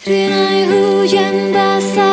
Rinai hujan basah